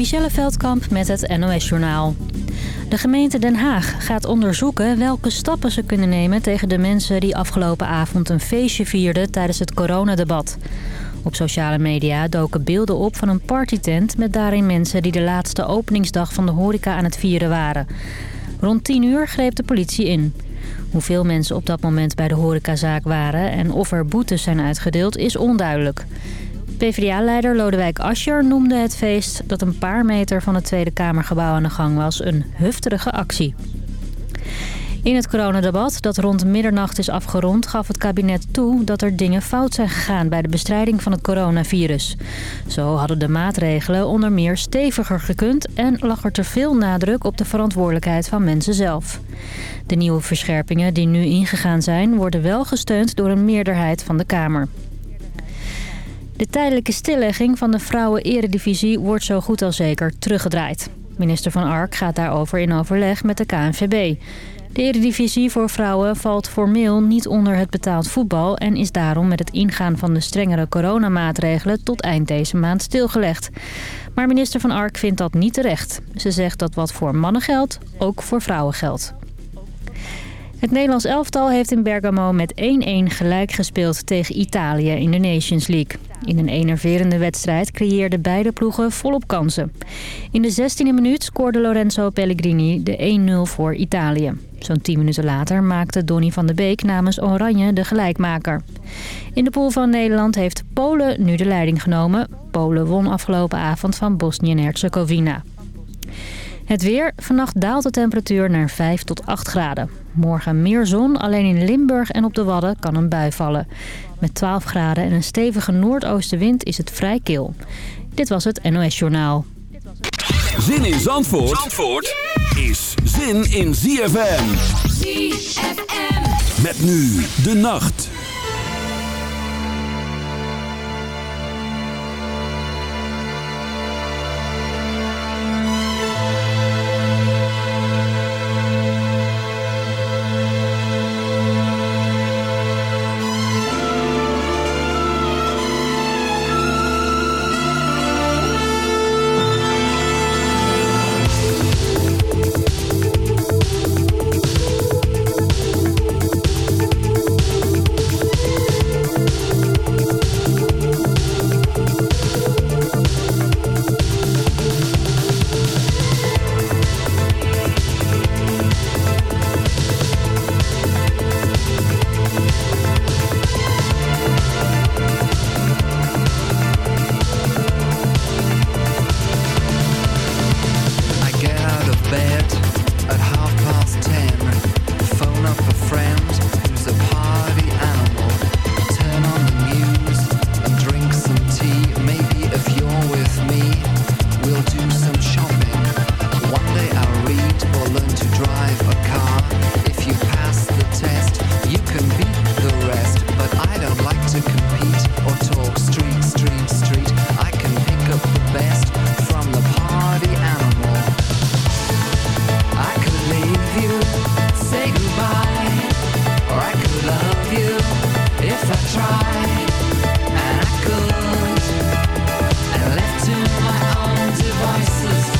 Michelle Veldkamp met het NOS-journaal. De gemeente Den Haag gaat onderzoeken welke stappen ze kunnen nemen... tegen de mensen die afgelopen avond een feestje vierden tijdens het coronadebat. Op sociale media doken beelden op van een partytent... met daarin mensen die de laatste openingsdag van de horeca aan het vieren waren. Rond 10 uur greep de politie in. Hoeveel mensen op dat moment bij de horecazaak waren... en of er boetes zijn uitgedeeld is onduidelijk. PvdA-leider Lodewijk Asscher noemde het feest... dat een paar meter van het Tweede Kamergebouw aan de gang was... een hufterige actie. In het coronadebat dat rond middernacht is afgerond... gaf het kabinet toe dat er dingen fout zijn gegaan... bij de bestrijding van het coronavirus. Zo hadden de maatregelen onder meer steviger gekund... en lag er te veel nadruk op de verantwoordelijkheid van mensen zelf. De nieuwe verscherpingen die nu ingegaan zijn... worden wel gesteund door een meerderheid van de Kamer. De tijdelijke stillegging van de vrouwen-eredivisie wordt zo goed als zeker teruggedraaid. Minister Van Ark gaat daarover in overleg met de KNVB. De eredivisie voor vrouwen valt formeel niet onder het betaald voetbal... en is daarom met het ingaan van de strengere coronamaatregelen tot eind deze maand stilgelegd. Maar minister Van Ark vindt dat niet terecht. Ze zegt dat wat voor mannen geldt, ook voor vrouwen geldt. Het Nederlands elftal heeft in Bergamo met 1-1 gelijk gespeeld tegen Italië in de Nations League. In een enerverende wedstrijd creëerden beide ploegen volop kansen. In de 16e minuut scoorde Lorenzo Pellegrini de 1-0 voor Italië. Zo'n 10 minuten later maakte Donny van de Beek namens Oranje de gelijkmaker. In de pool van Nederland heeft Polen nu de leiding genomen. Polen won afgelopen avond van Bosnië en Herzegovina. Het weer. Vannacht daalt de temperatuur naar 5 tot 8 graden. Morgen meer zon, alleen in Limburg en op de Wadden kan een bui vallen. Met 12 graden en een stevige noordoostenwind is het vrij kil. Dit was het NOS Journaal. Zin in Zandvoort, Zandvoort is zin in ZFM. ZFM. Met nu de nacht. Out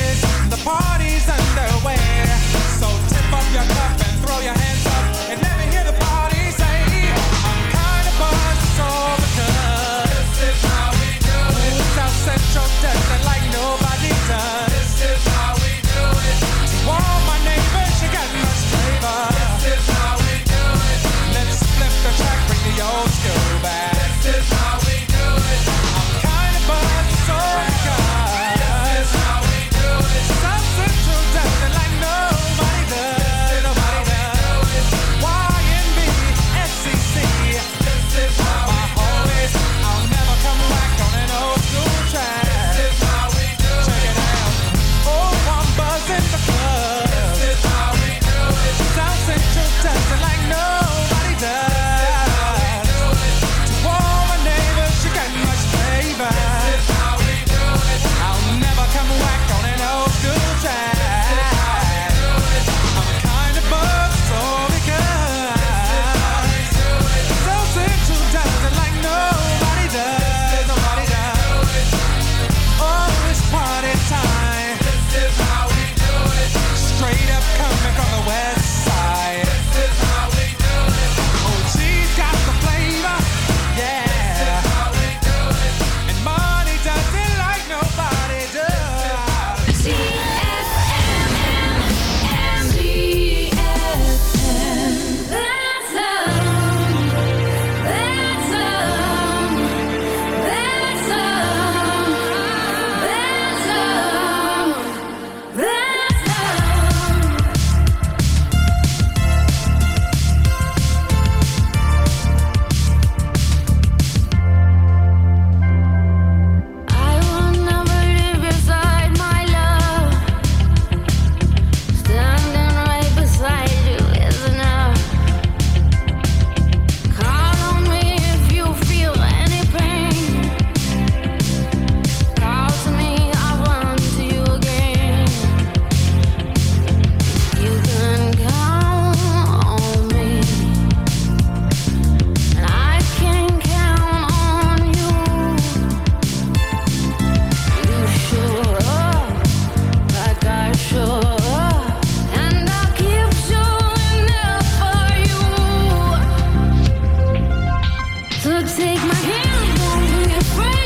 time for life.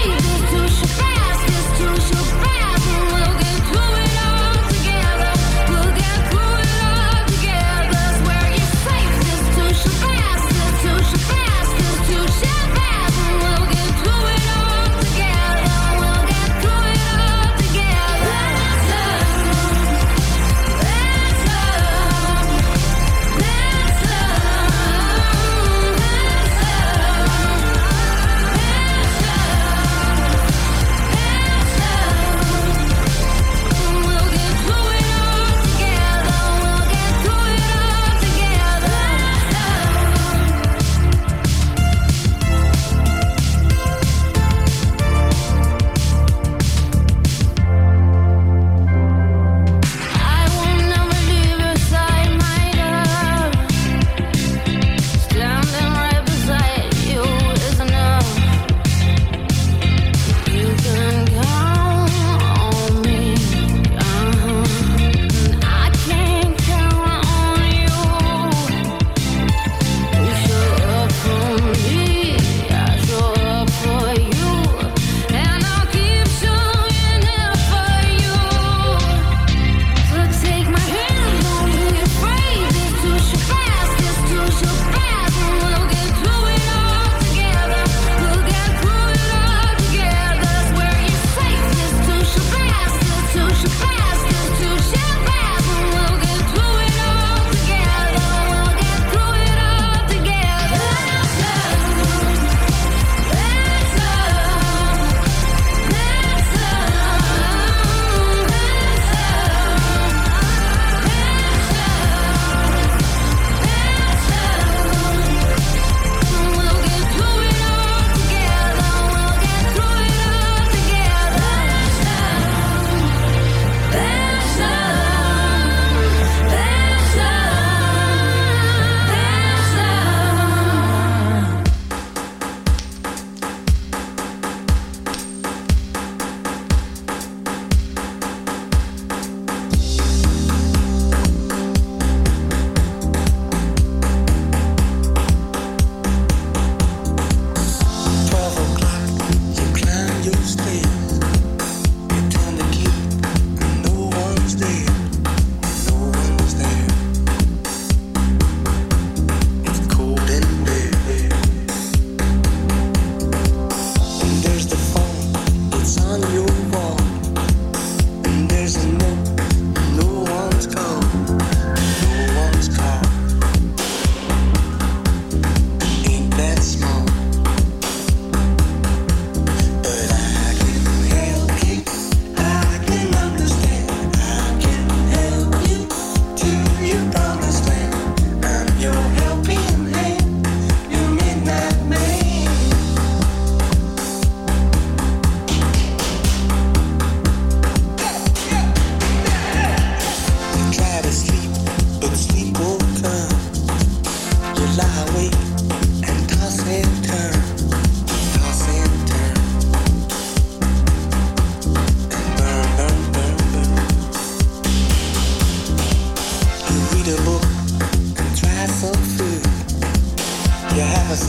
baby,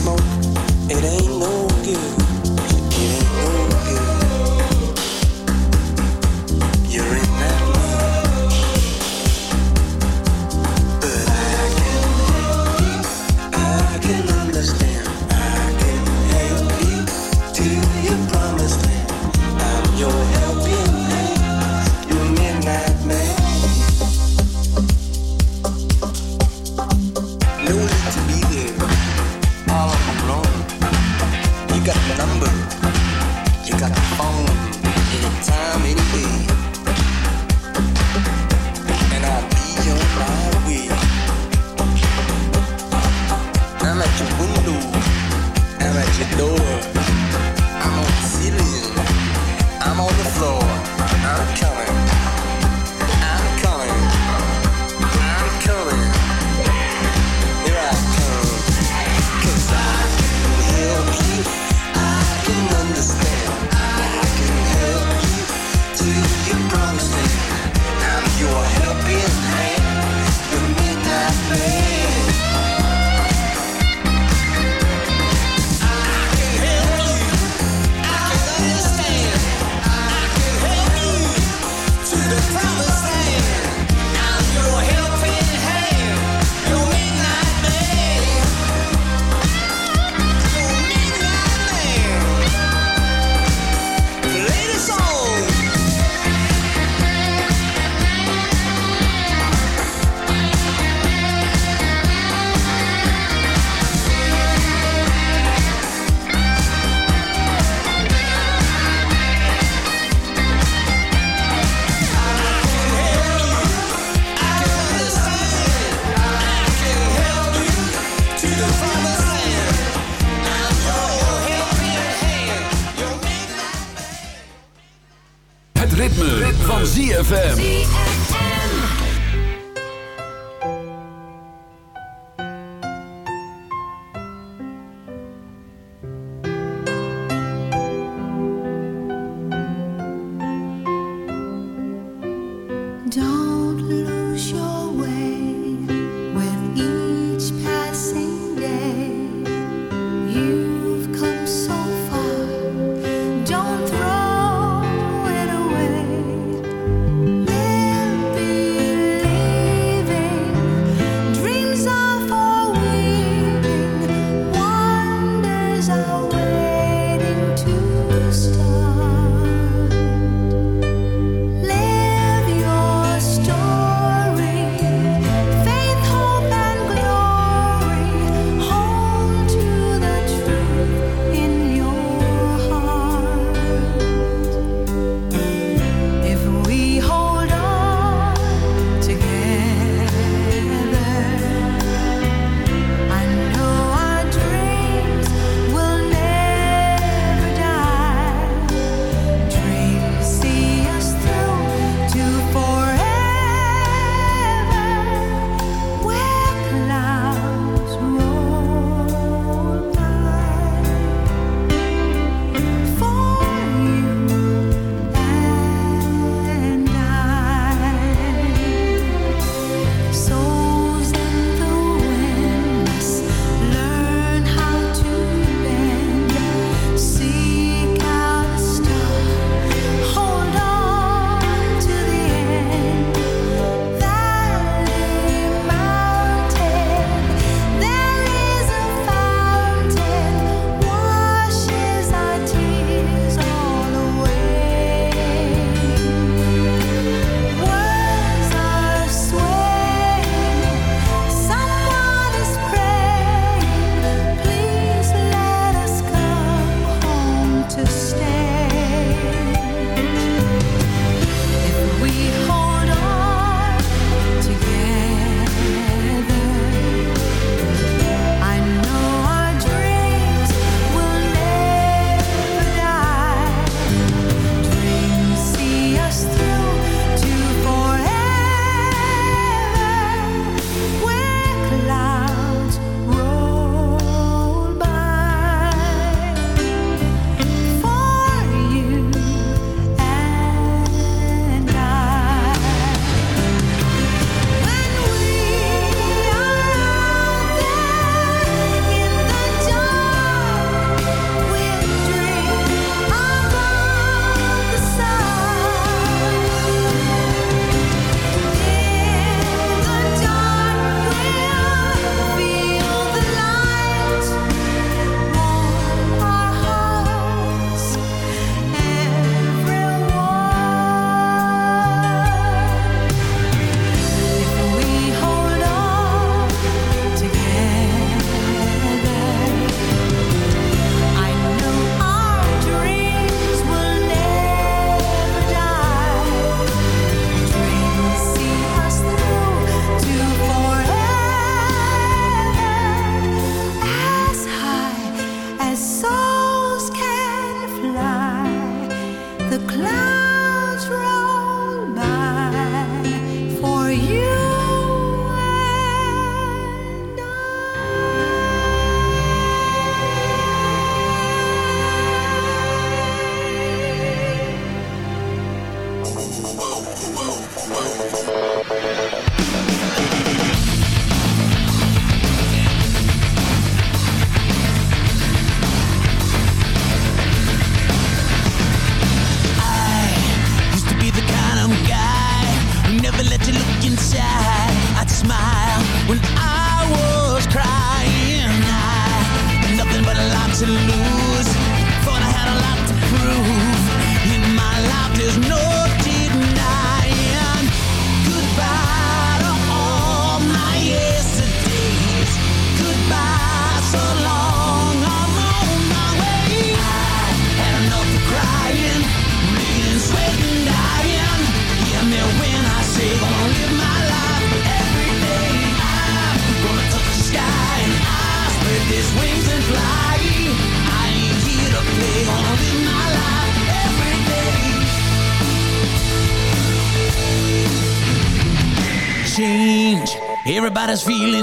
help ZFM.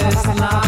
Something special,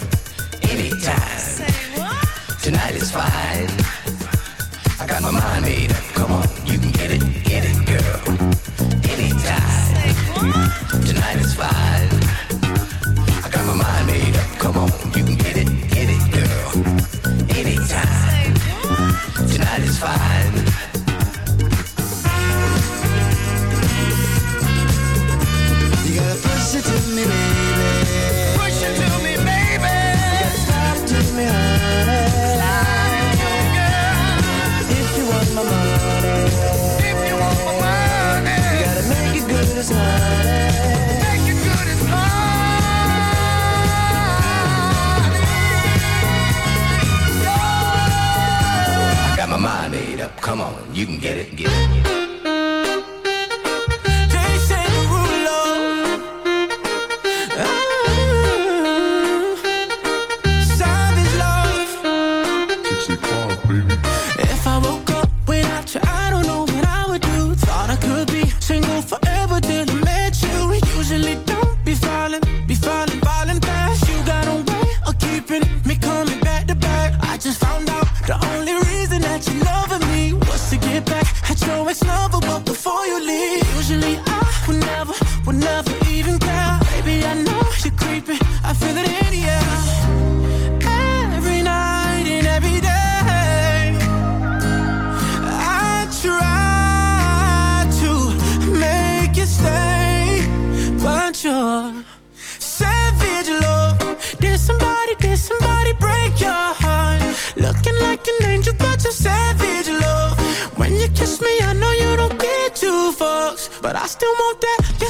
strange about your savage love. When you kiss me, I know you don't get two fucks, but I still want that. Your